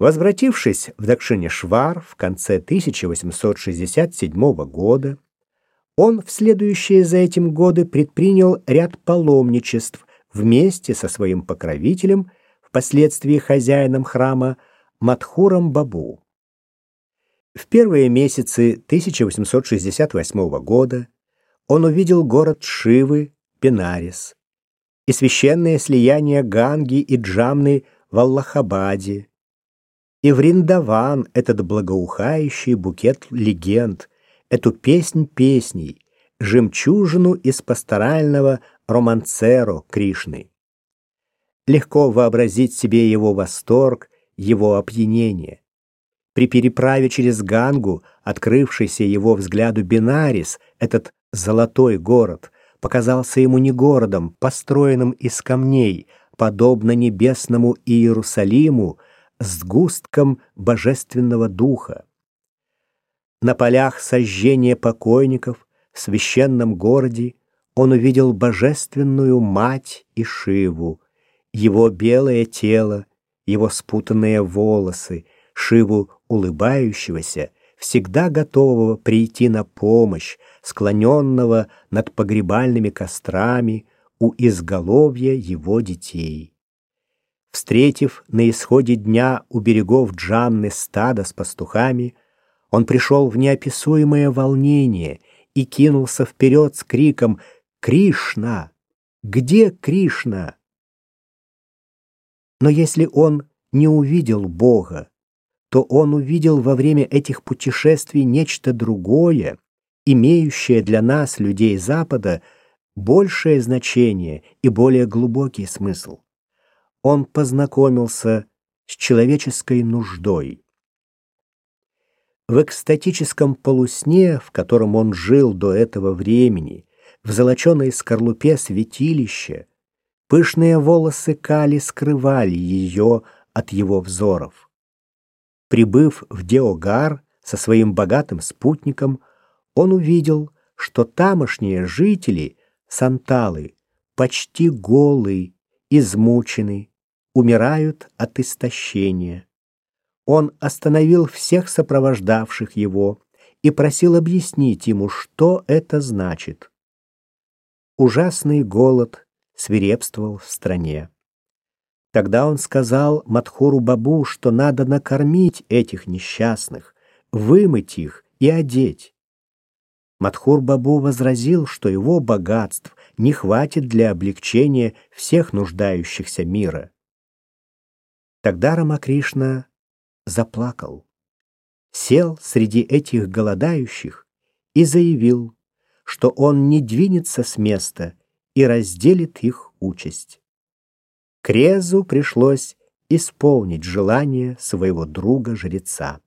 Возвратившись в Дакшинешвар в конце 1867 года, он в следующие за этим годы предпринял ряд паломничеств вместе со своим покровителем, впоследствии хозяином храма Матхуром Бабу. В первые месяцы 1868 года он увидел город Шивы, Пенарис, и священное слияние Ганги и Джамны в Аллахабаде, и Вриндаван этот благоухающий букет легенд, эту песнь песней, жемчужину из пасторального романсеро Кришны. Легко вообразить себе его восторг, его опьянение. При переправе через Гангу, открывшийся его взгляду Бинарис, этот золотой город, показался ему не городом, построенным из камней, подобно небесному Иерусалиму, сгустком божественного духа. На полях сожжения покойников в священном городе он увидел божественную мать и Шиву, его белое тело, его спутанные волосы, Шиву улыбающегося, всегда готового прийти на помощь, склоненного над погребальными кострами у изголовья его детей. Встретив на исходе дня у берегов Джамны стадо с пастухами, он пришел в неописуемое волнение и кинулся вперед с криком «Кришна! Где Кришна?» Но если он не увидел Бога, то он увидел во время этих путешествий нечто другое, имеющее для нас, людей Запада, большее значение и более глубокий смысл он познакомился с человеческой нуждой. В экстатическом полусне, в котором он жил до этого времени, в золоченой скорлупе святилища, пышные волосы Кали скрывали ее от его взоров. Прибыв в Деогар со своим богатым спутником, он увидел, что тамошние жители, санталы, почти голые, измучены, умирают от истощения. Он остановил всех сопровождавших его и просил объяснить ему, что это значит. Ужасный голод свирепствовал в стране. Тогда он сказал Матхуру Бабу, что надо накормить этих несчастных, вымыть их и одеть. Матхур Бабу возразил, что его богатств не хватит для облегчения всех нуждающихся мира. Тогда Рамакришна заплакал, сел среди этих голодающих и заявил, что он не двинется с места и разделит их участь. Крезу пришлось исполнить желание своего друга-жреца.